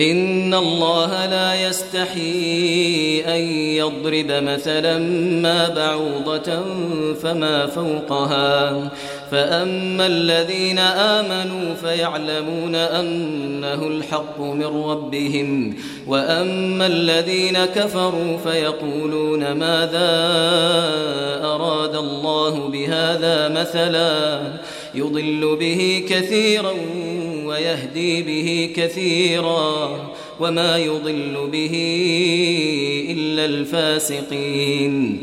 ان الله لا يستحي ان يضرب مثلا ما بعوضه فما فوقها فاما الذين امنوا فيعلمون انه الحق من ربهم واما الذين كفروا فيقولون ماذا اراد الله بهذا مثلا يضل به كثيرا ويهدي به كثيرا وما يضل به إلا الفاسقين.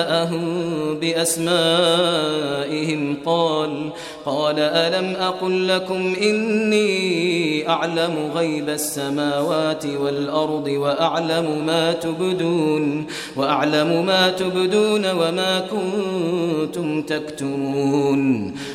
نبأهم بأسمائهم قال قال ألم أقل لكم إني أعلم غيب السماوات والأرض وأعلم ما تبدون وأعلم ما تبدون وما كنتم تكتمون